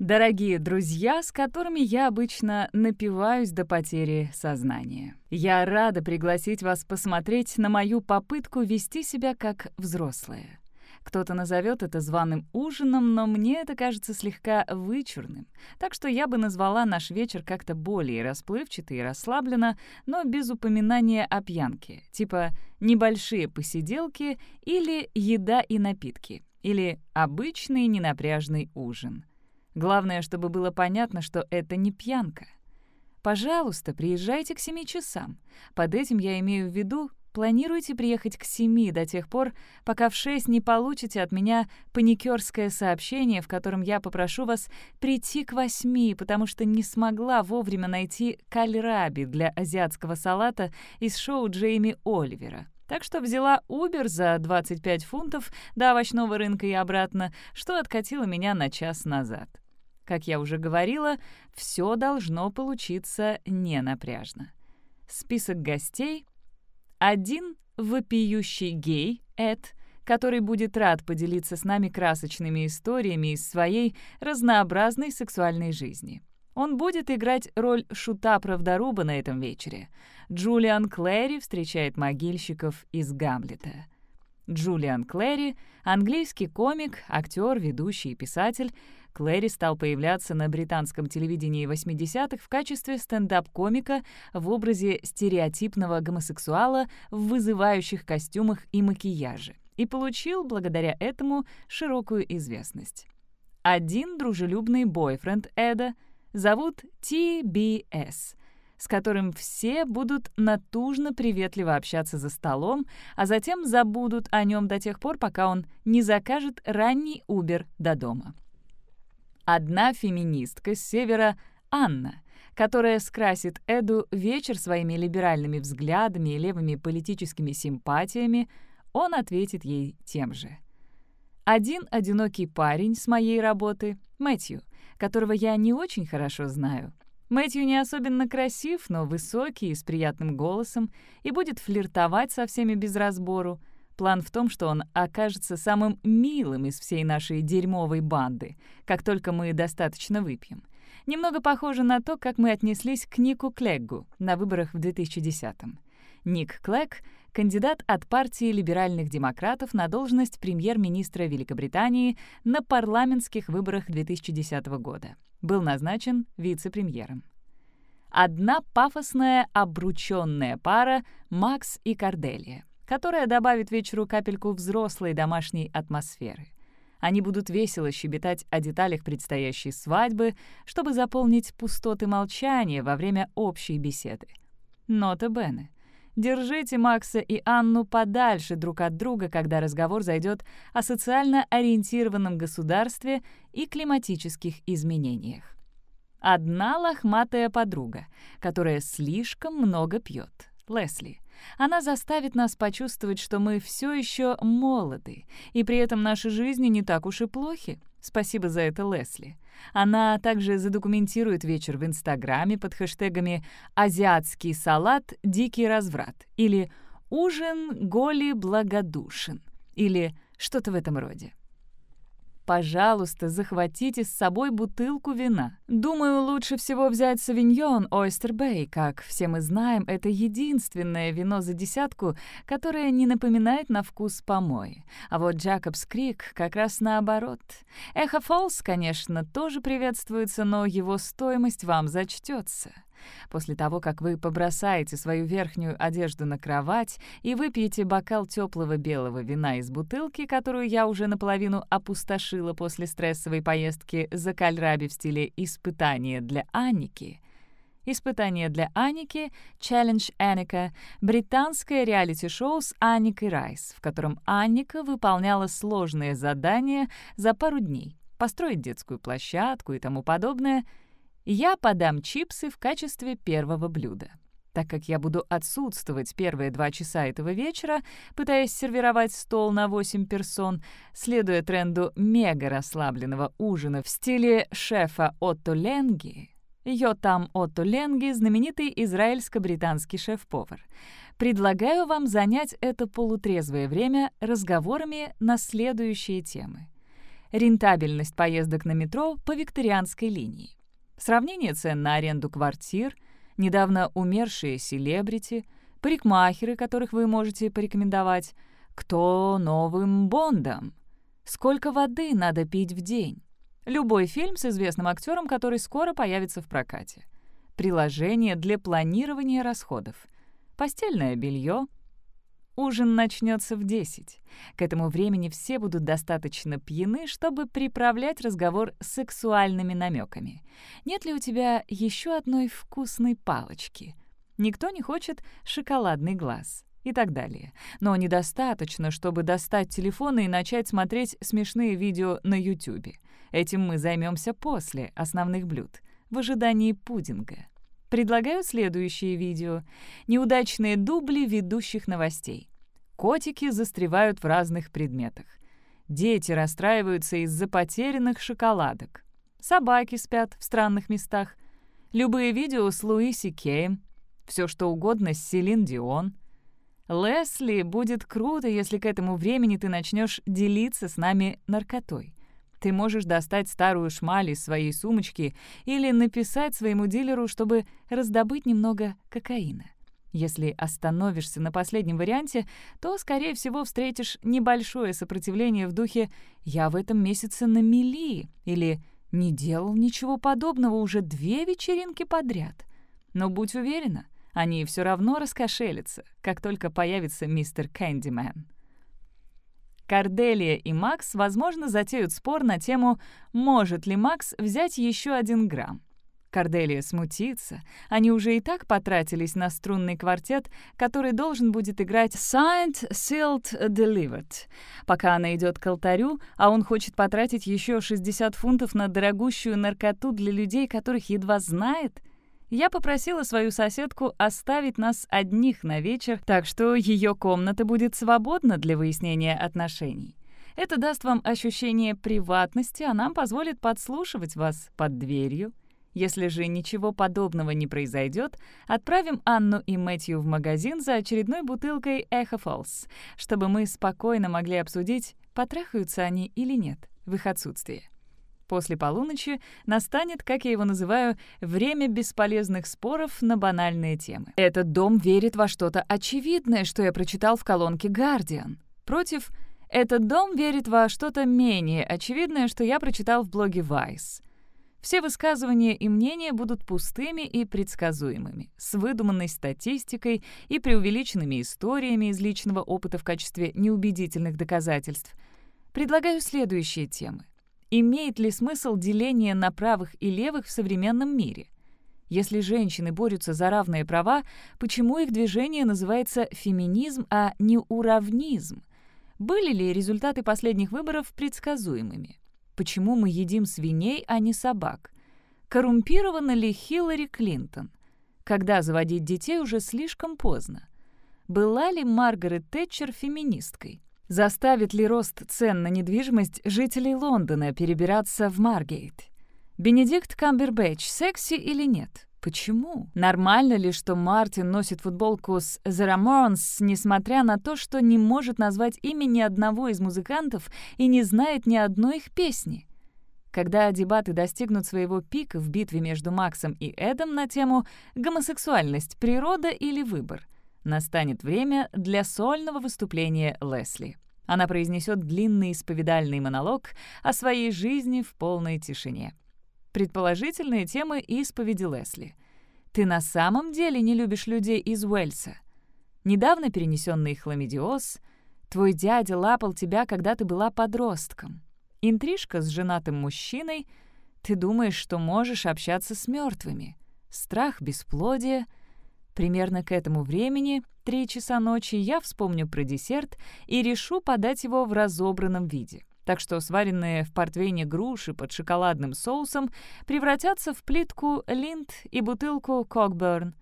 Дорогие друзья, с которыми я обычно напиваюсь до потери сознания. Я рада пригласить вас посмотреть на мою попытку вести себя как взрослые. Кто-то назовет это званым ужином, но мне это кажется слегка вычурным. Так что я бы назвала наш вечер как-то более расплывчато и расслабленно, но без упоминания о пьянке, типа «небольшие посиделки» или «еда и напитки», или «обычный ненапряжный ужин». Главное, чтобы было понятно, что это не пьянка. Пожалуйста, приезжайте к 7 часам. Под этим я имею в виду, планируйте приехать к 7 до тех пор, пока в 6 не получите от меня паникерское сообщение, в котором я попрошу вас прийти к 8, потому что не смогла вовремя найти кальраби для азиатского салата из шоу Джейми Оливера. Так что взяла Uber за 25 фунтов до овощного рынка и обратно, что откатило меня на час назад. Как я уже говорила, все должно получиться ненапряжно. Список гостей. Один вопиющий гей, Эд, который будет рад поделиться с нами красочными историями из своей разнообразной сексуальной жизни. Он будет играть роль шута-правдоруба на этом вечере. Джулиан Клэри встречает могильщиков из «Гамлета». Джулиан Клэри — английский комик, актер, ведущий и писатель — Клэри стал появляться на британском телевидении 80-х в качестве стендап-комика в образе стереотипного гомосексуала в вызывающих костюмах и макияже и получил благодаря этому широкую известность. Один дружелюбный бойфренд Эда зовут TBS, с которым все будут натужно приветливо общаться за столом, а затем забудут о нем до тех пор, пока он не закажет ранний Убер до дома. Одна феминистка с севера — Анна, которая скрасит Эду вечер своими либеральными взглядами и левыми политическими симпатиями, он ответит ей тем же. Один одинокий парень с моей работы — Мэтью, которого я не очень хорошо знаю. Мэтью не особенно красив, но высокий и с приятным голосом, и будет флиртовать со всеми без разбору — План в том, что он окажется самым милым из всей нашей дерьмовой банды, как только мы достаточно выпьем. Немного похоже на то, как мы отнеслись к Нику Клеггу на выборах в 2010-м. Ник Клэг — кандидат от партии либеральных демократов на должность премьер-министра Великобритании на парламентских выборах 2010 года. Был назначен вице-премьером. Одна пафосная обручённая пара — Макс и Корделия которая добавит вечеру капельку взрослой домашней атмосферы. Они будут весело щебетать о деталях предстоящей свадьбы, чтобы заполнить пустоты молчания во время общей беседы. Нота Бене. Держите Макса и Анну подальше друг от друга, когда разговор зайдет о социально ориентированном государстве и климатических изменениях. Одна лохматая подруга, которая слишком много пьет. Лесли. Она заставит нас почувствовать, что мы все еще молоды, и при этом наши жизни не так уж и плохи. Спасибо за это, Лесли. Она также задокументирует вечер в Инстаграме под хэштегами «Азиатский салат. Дикий разврат» или «Ужин Голи благодушен» или что-то в этом роде. Пожалуйста, захватите с собой бутылку вина. Думаю, лучше всего взять савиньон Ойстер Бэй. Как все мы знаем, это единственное вино за десятку, которое не напоминает на вкус помои. А вот Джакобс Крик как раз наоборот. Эхо Фолс, конечно, тоже приветствуется, но его стоимость вам зачтется. После того, как вы побросаете свою верхнюю одежду на кровать и выпьете бокал теплого белого вина из бутылки, которую я уже наполовину опустошила после стрессовой поездки за кальраби в стиле «Испытание для Анники», «Испытание для Аники» «Challenge Аника» — британское реалити-шоу с Анникой Райс, в котором Анника выполняла сложные задания за пару дней — построить детскую площадку и тому подобное — я подам чипсы в качестве первого блюда. Так как я буду отсутствовать первые два часа этого вечера, пытаясь сервировать стол на 8 персон, следуя тренду мега расслабленного ужина в стиле шефа Отто Ленги, Йотам Отто Ленги — знаменитый израильско-британский шеф-повар. Предлагаю вам занять это полутрезвое время разговорами на следующие темы. рентабельность поездок на метро по викторианской линии, сравнение цен на аренду квартир, недавно умершие селебрити, парикмахеры, которых вы можете порекомендовать, кто новым Бондом, сколько воды надо пить в день, любой фильм с известным актером, который скоро появится в прокате, приложение для планирования расходов, постельное белье — Ужин начнется в 10. К этому времени все будут достаточно пьяны, чтобы приправлять разговор сексуальными намеками. Нет ли у тебя еще одной вкусной палочки? Никто не хочет шоколадный глаз и так далее. Но недостаточно, чтобы достать телефон и начать смотреть смешные видео на YouTube. Этим мы займемся после основных блюд, в ожидании пудинга. Предлагаю следующее видео. Неудачные дубли ведущих новостей. Котики застревают в разных предметах. Дети расстраиваются из-за потерянных шоколадок. Собаки спят в странных местах. Любые видео с Луиси Кеем. Все что угодно с Селин Дион. Лесли, будет круто, если к этому времени ты начнешь делиться с нами наркотой. Ты можешь достать старую шмаль из своей сумочки или написать своему дилеру, чтобы раздобыть немного кокаина. Если остановишься на последнем варианте, то, скорее всего, встретишь небольшое сопротивление в духе «я в этом месяце на мели» или «не делал ничего подобного уже две вечеринки подряд». Но будь уверена, они все равно раскошелятся, как только появится мистер Кэндимен. Карделия и Макс, возможно, затеют спор на тему «может ли Макс взять еще один грамм?». Корделия смутится. Они уже и так потратились на струнный квартет, который должен будет играть «Signed, Sealed, Delivered». Пока она идет к алтарю, а он хочет потратить еще 60 фунтов на дорогущую наркоту для людей, которых едва знает. Я попросила свою соседку оставить нас одних на вечер, так что ее комната будет свободна для выяснения отношений. Это даст вам ощущение приватности, а нам позволит подслушивать вас под дверью. Если же ничего подобного не произойдет, отправим Анну и Мэтью в магазин за очередной бутылкой Эхо Фолс, чтобы мы спокойно могли обсудить, потрахаются они или нет в их отсутствие. После полуночи настанет, как я его называю, время бесполезных споров на банальные темы. Этот дом верит во что-то очевидное, что я прочитал в колонке «Гардиан». Против «Этот дом верит во что-то менее очевидное, что я прочитал в блоге Vice». Все высказывания и мнения будут пустыми и предсказуемыми, с выдуманной статистикой и преувеличенными историями из личного опыта в качестве неубедительных доказательств. Предлагаю следующие темы. Имеет ли смысл деление на правых и левых в современном мире? Если женщины борются за равные права, почему их движение называется феминизм, а не уравнизм? Были ли результаты последних выборов предсказуемыми? почему мы едим свиней, а не собак? Коррумпирована ли Хиллари Клинтон? Когда заводить детей уже слишком поздно? Была ли Маргарет Тэтчер феминисткой? Заставит ли рост цен на недвижимость жителей Лондона перебираться в Маргейт? Бенедикт Камбербэтч секси или нет? Почему? Нормально ли, что Мартин носит футболку с The Ramones, несмотря на то, что не может назвать имя ни одного из музыкантов и не знает ни одной их песни? Когда дебаты достигнут своего пика в битве между Максом и Эдом на тему «Гомосексуальность, природа или выбор», настанет время для сольного выступления Лесли. Она произнесет длинный исповедальный монолог о своей жизни в полной тишине. Предположительные темы исповеди Лесли. «Ты на самом деле не любишь людей из Уэльса?» «Недавно перенесенный хламидиоз», «Твой дядя лапал тебя, когда ты была подростком», «Интрижка с женатым мужчиной», «Ты думаешь, что можешь общаться с мертвыми», «Страх бесплодия», Примерно к этому времени, три часа ночи, я вспомню про десерт и решу подать его в разобранном виде так что сваренные в портвейне груши под шоколадным соусом превратятся в плитку линд и бутылку кокберн.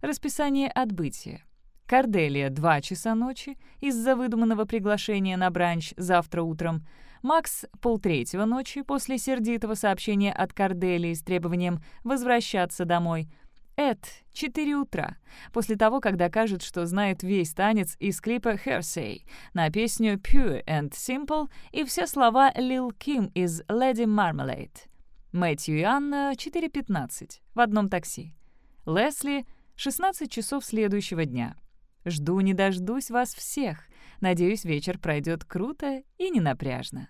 Расписание отбытия. Корделия — 2 часа ночи из-за выдуманного приглашения на бранч завтра утром. Макс — полтретьего ночи после сердитого сообщения от Корделии с требованием возвращаться домой. Эд, 4 утра, после того, как докажет, что знает весь танец из клипа Hersey на песню Pure and Simple и все слова Lil Kim из Lady Marmalade. Мэтью и Анна, 4.15, в одном такси. Лесли, 16 часов следующего дня. Жду не дождусь вас всех. Надеюсь, вечер пройдет круто и ненапряжно.